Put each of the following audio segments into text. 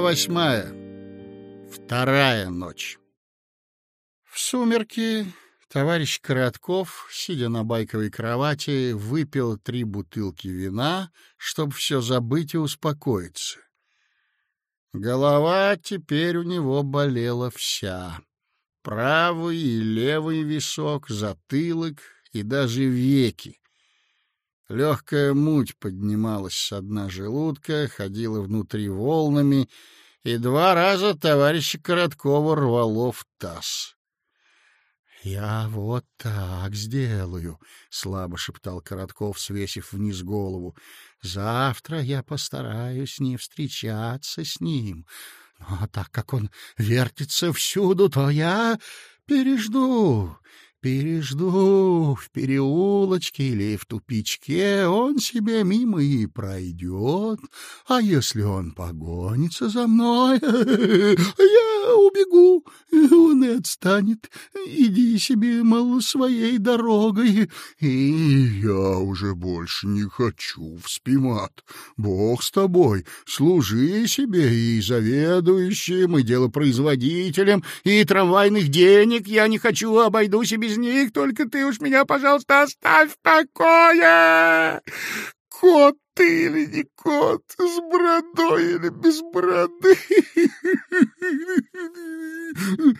восьмая. Вторая ночь. В сумерки товарищ Коротков, сидя на байковой кровати, выпил три бутылки вина, чтобы все забыть и успокоиться. Голова теперь у него болела вся. Правый и левый висок, затылок и даже веки. Легкая муть поднималась с дна желудка, ходила внутри волнами, и два раза товарища Короткова рвало в таз. — Я вот так сделаю, — слабо шептал Коротков, свесив вниз голову. — Завтра я постараюсь не встречаться с ним. Но так как он вертится всюду, то я пережду. Пережду в переулочке или в тупичке, он себе мимо и пройдет. А если он погонится за мной, я убегу, он и отстанет. Иди себе, мол, своей дорогой. И я уже больше не хочу в спимат. Бог с тобой, служи себе и заведующим, и делопроизводителем, и трамвайных денег я не хочу, обойдусь и без них, только ты уж меня, пожалуйста, оставь в покое. Кот ты или не кот, с бородой или без бороды.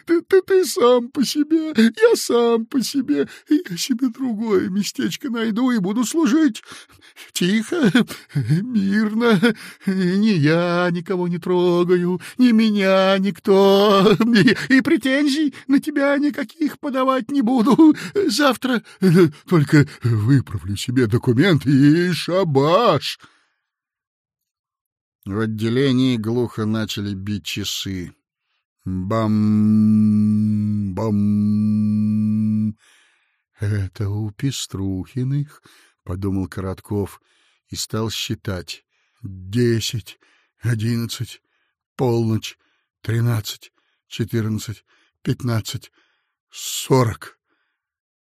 Ты, ты, ты сам по себе, я сам по себе. Я себе другое местечко найду и буду служить. Тихо, мирно. Ни я никого не трогаю, ни меня никто. И, и претензий на тебя никаких подавать не буду. Завтра только выправлю себе документы и шабаш. В отделении глухо начали бить часы. Бам! Бам! Это у Пеструхиных, — подумал Коротков и стал считать. Десять, одиннадцать, полночь, тринадцать, четырнадцать, пятнадцать, сорок.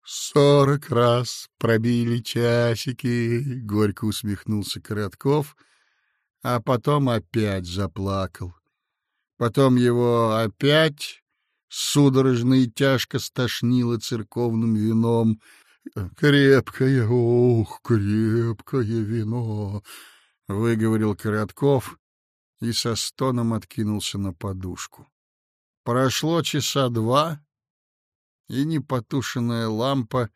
Сорок раз пробили часики, — горько усмехнулся Коротков — а потом опять заплакал. Потом его опять судорожно и тяжко стошнило церковным вином. «Крепкое, ох, крепкое вино!» — выговорил Коротков и со стоном откинулся на подушку. Прошло часа два, и непотушенная лампа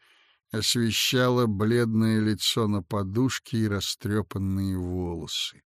освещала бледное лицо на подушке и растрепанные волосы.